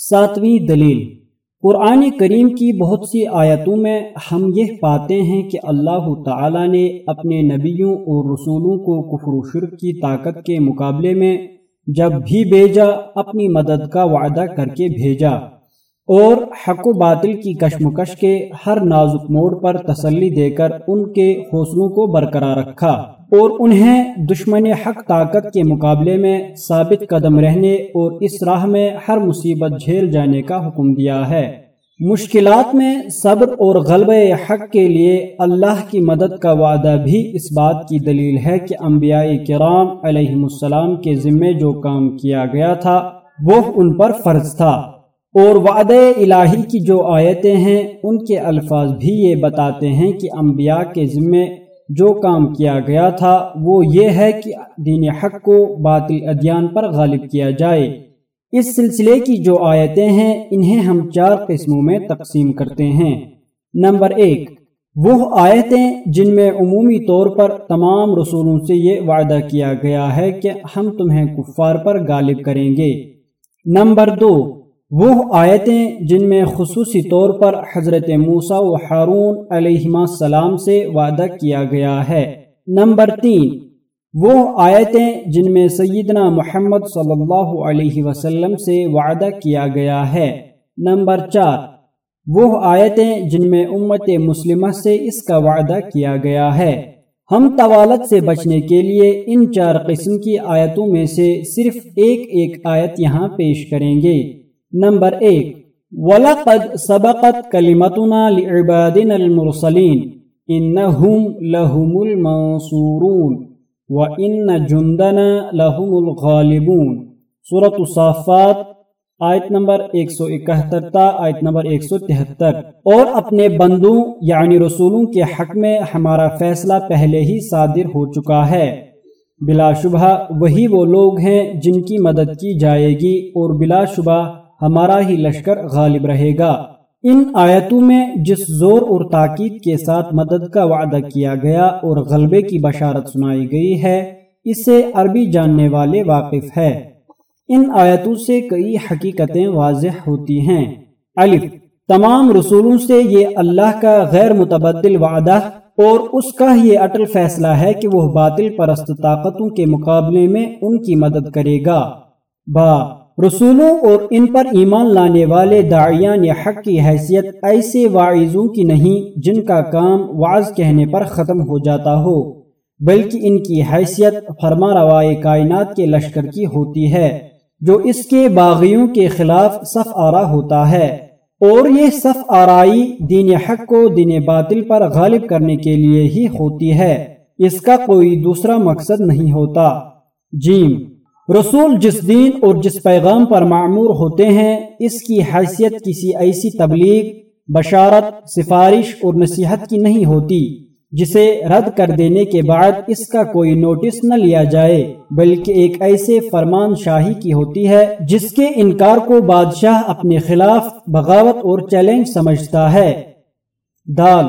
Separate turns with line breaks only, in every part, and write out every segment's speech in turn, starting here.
ساتویں دلیل۔ قرآن کریم کی بہت سی آیتوں میں ہم یہ پاتے ہیں کہ اللہ تعالی نے اپنے نبیوں اور رسولوں کو کفر و شرک کی طاقت کے مقابلے میں جب بھی بھیجا، اپنی مدد کا وعدہ کر کے بھیجا۔ اور حق و باطل کی کشمکش کے ہر نازک موڑ پر تسلی دے کر ان کے حوصلوں کو برقرار رکھا اور انہیں دشمن حق طاقت کے مقابلے میں ثابت قدم رہنے اور اس راہ میں ہر مصیبت جھیل جانے کا حکم دیا ہے۔ مشکلات میں صبر اور غلبہ حق کے لیے اللہ کی مدد کا وعدہ بھی اس بات کی دلیل ہے کہ انبیاء کرام علیہ السلام کے ذمے جو کام کیا گیا تھا وہ ان پر فرض تھا۔ اور وعدہ الہی کی جو آیتیں ہیں، ان کے الفاظ بھی یہ بتاتے ہیں کہ انبیاء کے ذمے جو کام کیا گیا تھا، وہ یہ ہے کہ دین حق کو باطل ادیان پر غالب کیا جائے۔ اس سلسلے کی جو آیتیں ہیں، انہیں ہم چار قسموں میں تقسیم کرتے ہیں۔ نمبر ایک، وہ آیتیں جن میں عمومی طور پر تمام رسولوں سے یہ وعدہ کیا گیا ہے کہ ہم تمہیں کفار پر غالب کریں گے۔ نمبر دو وہ آیتیں جن میں خصوصی طور پر حضرت موسیٰ و حارون علیہ السلام سے وعدہ کیا گیا ہے۔ نمبر تین، وہ آیتیں جن میں سیدنا محمد صلی اللہ علیہ وسلم سے وعدہ کیا گیا ہے۔ نمبر چار، وہ آیتیں جن میں امت مسلمہ سے اس کا وعدہ کیا گیا ہے۔ ہم طوالت سے بچنے کے لیے ان چار قسم کی آیتوں میں سے صرف ایک ایک آیت یہاں پیش کریں گے۔ نمبر ایک وَلَقَدْ سَبَقَتْ كَلِمَتُنَا لِعِبَادِنَا الْمُرْسَلِينَ إِنَّهُمْ لَهُمُ الْمَنصُورُونَ وَإِنَّ جُنْدَنَا لَهُمُ الْغَالِبُونَ سورة الصافات آیت نمبر 171 تا آیت نمبر 173 اور اپنے بندوں یعنی رسولوں کے حق میں ہمارا فیصلہ پہلے ہی صادر ہو چکا ہے۔ بلا شبہ وہی وہ لوگ ہیں جن کی مدد کی جائے گی اور بلا شبہ ہمارا ہی لشکر غالب رہے گا۔ ان آیتوں میں جس زور اور تاکید کے ساتھ مدد کا وعدہ کیا گیا اور غلبے کی بشارت سنائی گئی ہے، اسے عربی جاننے والے واقف ہے ان آیتوں سے کئی حقیقتیں واضح ہوتی ہیں۔ الف، تمام رسولوں سے یہ اللہ کا غیر متبدل وعدہ اور اس کا یہ اٹل فیصلہ ہے کہ وہ باطل پرست طاقتوں کے مقابلے میں ان کی مدد کرے گا۔ با رسولوں اور ان پر ایمان لانے والے داعیان حق کی حیثیت ایسے واعظوں کی نہیں جن کا کام وعظ کہنے پر ختم ہو جاتا ہو، بلکہ ان کی حیثیت فرما روائے کائنات کے لشکر کی ہوتی ہے، جو اس کے باغیوں کے خلاف صف آرا ہوتا ہے۔ اور یہ صف آرائی دین حق کو دین باطل پر غالب کرنے کے لیے ہی ہوتی ہے۔ اس کا کوئی دوسرا مقصد نہیں ہوتا۔ جیم رسول جس دین اور جس پیغام پر معمور ہوتے ہیں، اس کی حیثیت کسی ایسی تبلیغ، بشارت، سفارش اور نصیحت کی نہیں ہوتی، جسے رد کر دینے کے بعد اس کا کوئی نوٹس نہ لیا جائے، بلکہ ایک ایسے فرمان شاہی کی ہوتی ہے، جس کے انکار کو بادشاہ اپنے خلاف بغاوت اور چیلنج سمجھتا ہے۔ دال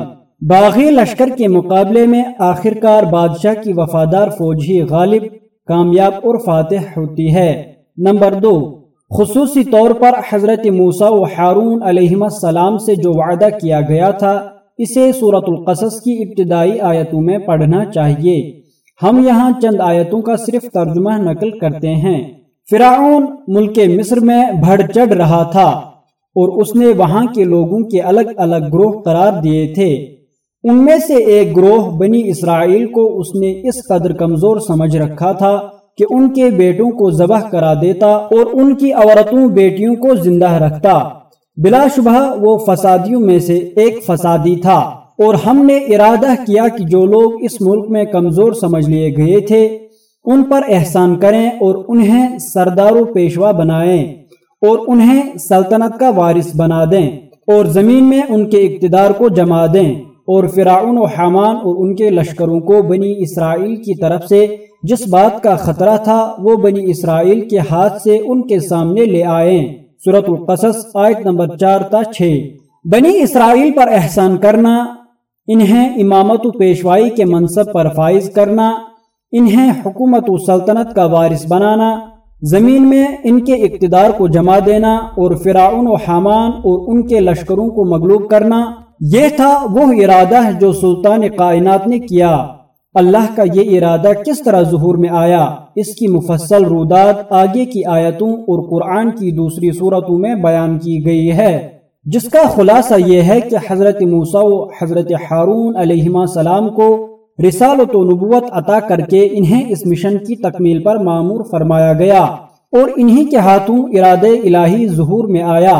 باغی لشکر کے مقابلے میں آخرکار بادشاہ کی وفادار فوج ہی غالب کامیاب اور فاتح ہوتی ہے۔ نمبر دو، خصوصی طور پر حضرت موسیٰ و حارون علیہ السلام سے جو وعدہ کیا گیا تھا، اسے صورت القصص کی ابتدائی آیتوں میں پڑھنا چاہیے۔ ہم یہاں چند آیتوں کا صرف ترجمہ نقل کرتے ہیں۔ فرعون ملک مصر میں بڑھ چڑھ رہا تھا اور اس نے وہاں کے لوگوں کے الگ الگ گروہ قرار دیے تھے۔ ان میں سے ایک گروہ بنی اسرائیل کو اس نے اس قدر کمزور سمجھ رکھا تھا کہ ان کے بیٹوں کو ذبح کرا دیتا اور ان کی عورتوں بیٹیوں کو زندہ رکھتا۔ بلا شبہ وہ فسادیوں میں سے ایک فسادی تھا اور ہم نے ارادہ کیا کہ جو لوگ اس ملک میں کمزور سمجھ لیے گئے تھے، ان پر احسان کریں اور انہیں سردار و پیشوا بنائیں اور انہیں سلطنت کا وارث بنا دیں اور زمین میں ان کے اقتدار کو جما دیں۔ اور فرعون و حامان اور ان کے لشکروں کو بنی اسرائیل کی طرف سے جس بات کا خطرہ تھا، وہ بنی اسرائیل کے ہاتھ سے ان کے سامنے لے آئے۔ سورت القصص، آیت نمبر چار تا چھ۔ بنی اسرائیل پر احسان کرنا، انہیں امامت و پیشوائی کے منصب پر فائز کرنا، انہیں حکومت و سلطنت کا وارث بنانا، زمین میں ان کے اقتدار کو جما دینا اور فرعون و حامان اور ان کے لشکروں کو مغلوب کرنا۔ یہ تھا وہ ارادہ جو سلطان کائنات نے کیا۔ اللہ کا یہ ارادہ کس طرح ظہور میں آیا؟ اس کی مفصل رودات آگے کی آیتوں اور قرآن کی دوسری صورتوں میں بیان کی گئی ہے۔ جس کا خلاصہ یہ ہے کہ حضرت موسیٰ و حضرت حارون علیہ السلام کو رسالت و نبوت عطا کر کے انہیں اس مشن کی تکمیل پر معمور فرمایا گیا اور انہی کے ہاتھوں ارادہ الہی ظہور میں آیا۔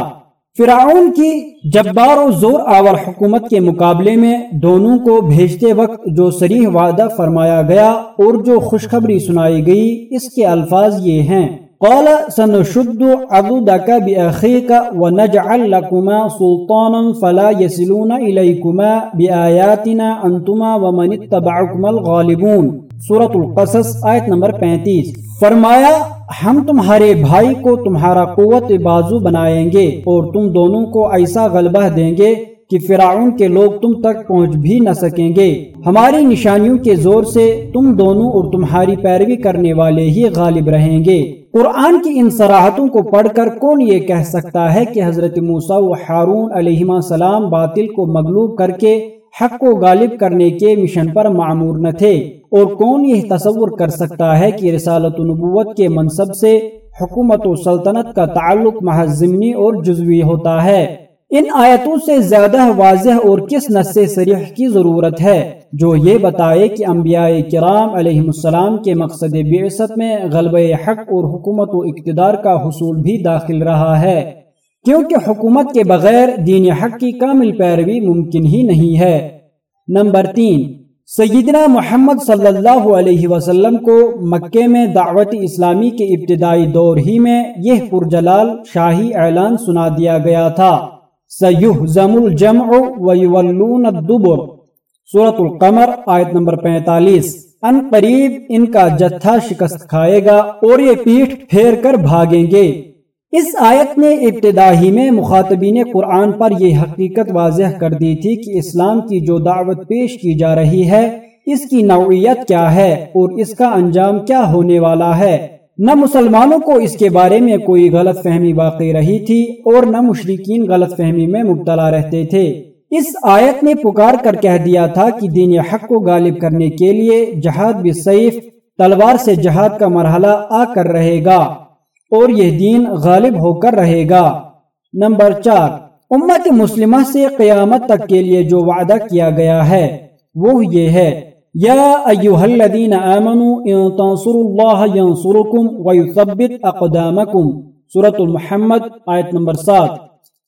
فرعون کی جبار و زور آور حکومت کے مقابلے میں دونوں کو بھیجتے وقت جو سریح وعدہ فرمایا گیا اور جو خوشخبری سنائی گئی، اس کے الفاظ یہ ہیں۔ قال، سنشد عضدك بأخيك ونجعل لكما سلطانا فلا يسلون إليكما بآياتنا أنتما ومن اتبعكما الغالبون۔ سورة القصص، آیت نمبر پینتیس۔ فرمایا ہم تمہارے بھائی کو تمہارا قوت بازو بنائیں گے اور تم دونوں کو ایسا غلبہ دیں گے کہ فرعون کے لوگ تم تک پہنچ بھی نہ سکیں گے۔ ہماری نشانیوں کے زور سے تم دونوں اور تمہاری پیروی کرنے والے ہی غالب رہیں گے۔ قرآن کی ان سراحتوں کو پڑھ کر کون یہ کہہ سکتا ہے کہ حضرت موسیٰ و حارون علیہ السلام باطل کو مغلوب کر کے حق کو غالب کرنے کے مشن پر معمور نہ تھے۔ اور کون یہ تصور کر سکتا ہے کہ رسالت و نبوت کے منصب سے حکومت و سلطنت کا تعلق محض ضمنی اور جزوی ہوتا ہے؟ ان آیتوں سے زیادہ واضح اور کس نس سریح کی ضرورت ہے؟ جو یہ بتائے کہ انبیاء کرام علیہ السلام کے مقصد بعثت میں غلب حق اور حکومت و اقتدار کا حصول بھی داخل رہا ہے۔ کیونکہ حکومت کے بغیر دین حق کی کامل پیروی ممکن ہی نہیں ہے۔ نمبر تین، سیدنا محمد صلی اللہ علیہ وسلم کو مکے میں دعوت اسلامی کے ابتدائی دور ہی میں یہ پرجلال شاہی اعلان سنا دیا گیا تھا۔ سیحزم الجمع ویولون الدبر۔ سورة القمر، آیت نمبر پینتالیس۔ ان قریب ان کا جتھا شکست کھائے گا اور یہ پیٹھ پھیر کر بھاگیں گے۔ اس آیت نے ابتدائی میں مخاطبین قرآن پر یہ حقیقت واضح کر دی تھی کہ اسلام کی جو دعوت پیش کی جا رہی ہے، اس کی نوعیت کیا ہے اور اس کا انجام کیا ہونے والا ہے۔ نہ مسلمانوں کو اس کے بارے میں کوئی غلط فہمی واقع رہی تھی اور نہ مشرقین غلط فہمی میں مبتلا رہتے تھے۔ اس آیت نے پکار کر کہہ دیا تھا کہ دین حق کو غالب کرنے کے لیے جہاد بھی سیف، تلوار سے جہاد کا مرحلہ آ کر رہے گا۔ اور یہ دین غالب ہو کر رہے گا۔ نمبر چار، امت مسلمہ سے قیامت تک کے لیے جو وعدہ کیا گیا ہے، وہ یہ ہے، یا ایوہ الذین آمنوا ان تنصروا اللہ ینصرکم ویثبت اقدامکم۔ سورة المحمد، آیت نمبر سات۔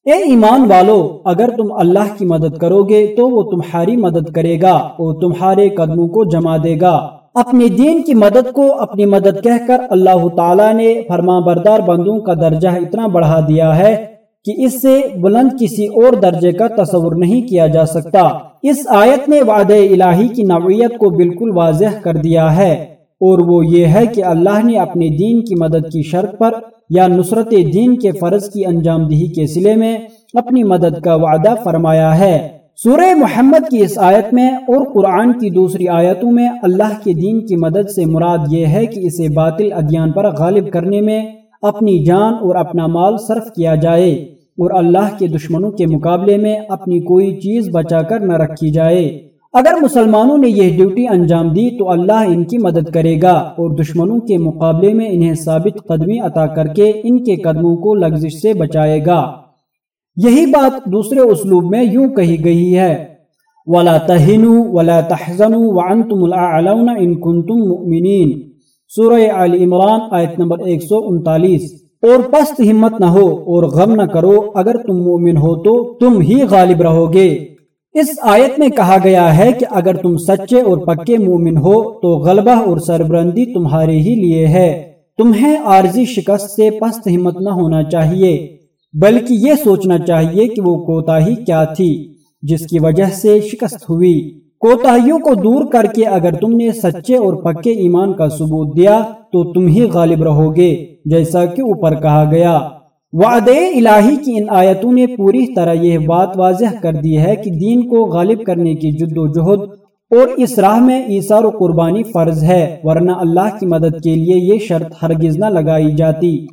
اے ایمان والو، اگر تم اللہ کی مدد کرو گے تو وہ تمہاری مدد کرے گا اور تمہارے قدموں کو جما دے گا۔ اپنے دین کی مدد کو اپنی مدد کہہ کر اللہ تعالیٰ نے فرما بردار بندوں کا درجہ اتنا بڑھا دیا ہے کہ اس سے بلند کسی اور درجے کا تصور نہیں کیا جا سکتا۔ اس آیت نے وعدہ الہی کی نوعیت کو بالکل واضح کر دیا ہے اور وہ یہ ہے کہ اللہ نے اپنے دین کی مدد کی شرط پر یا نصرت دین کے فرض کی انجام دہی کے سلے میں اپنی مدد کا وعدہ فرمایا ہے۔ سورہ محمد کی اس آیت میں اور قرآن کی دوسری آیتوں میں اللہ کے دین کی مدد سے مراد یہ ہے کہ اسے باطل ادیان پر غالب کرنے میں اپنی جان اور اپنا مال صرف کیا جائے اور اللہ کے دشمنوں کے مقابلے میں اپنی کوئی چیز بچا کر نہ رکھی جائے۔ اگر مسلمانوں نے یہ ڈیوٹی انجام دی تو اللہ ان کی مدد کرے گا اور دشمنوں کے مقابلے میں انہیں ثابت قدمی عطا کر کے ان کے قدموں کو لگزش سے بچائے گا۔ یہی بات دوسرے اسلوب میں یوں کہی گئی ہے۔ ولا تہنوا ولا تحزنوا وانتم الاعلون ان کنتم مؤمنین سورہ آل عمران آیت نمبر 139 اور پست ہمت نہ ہو اور غم نہ کرو، اگر تم مومن ہو تو تم ہی غالب رہو گے۔ اس آیت میں کہا گیا ہے کہ اگر تم سچے اور پکے مومن ہو تو غلبہ اور سربرندی تمہارے ہی لیے ہے۔ تمہیں عارضی شکست سے پست ہمت نہ ہونا چاہیے۔ بلکہ یہ سوچنا چاہیے کہ وہ کوتا ہی کیا تھی، جس کی وجہ سے شکست ہوئی۔ کوتاہیوں کو دور کر کے اگر تم نے سچے اور پکے ایمان کا ثبوت دیا، تو تم ہی غالب رہو گے، جیسا کہ اوپر کہا گیا۔ وعد الہی کی ان آیتوں نے پوری طرح یہ بات واضح کر دی ہے کہ دین کو غالب کرنے کی جد و جہد اور اس راہ میں ایسار و قربانی فرض ہے، ورنہ اللہ کی مدد کے لیے یہ شرط ہرگز نہ لگائی جاتی۔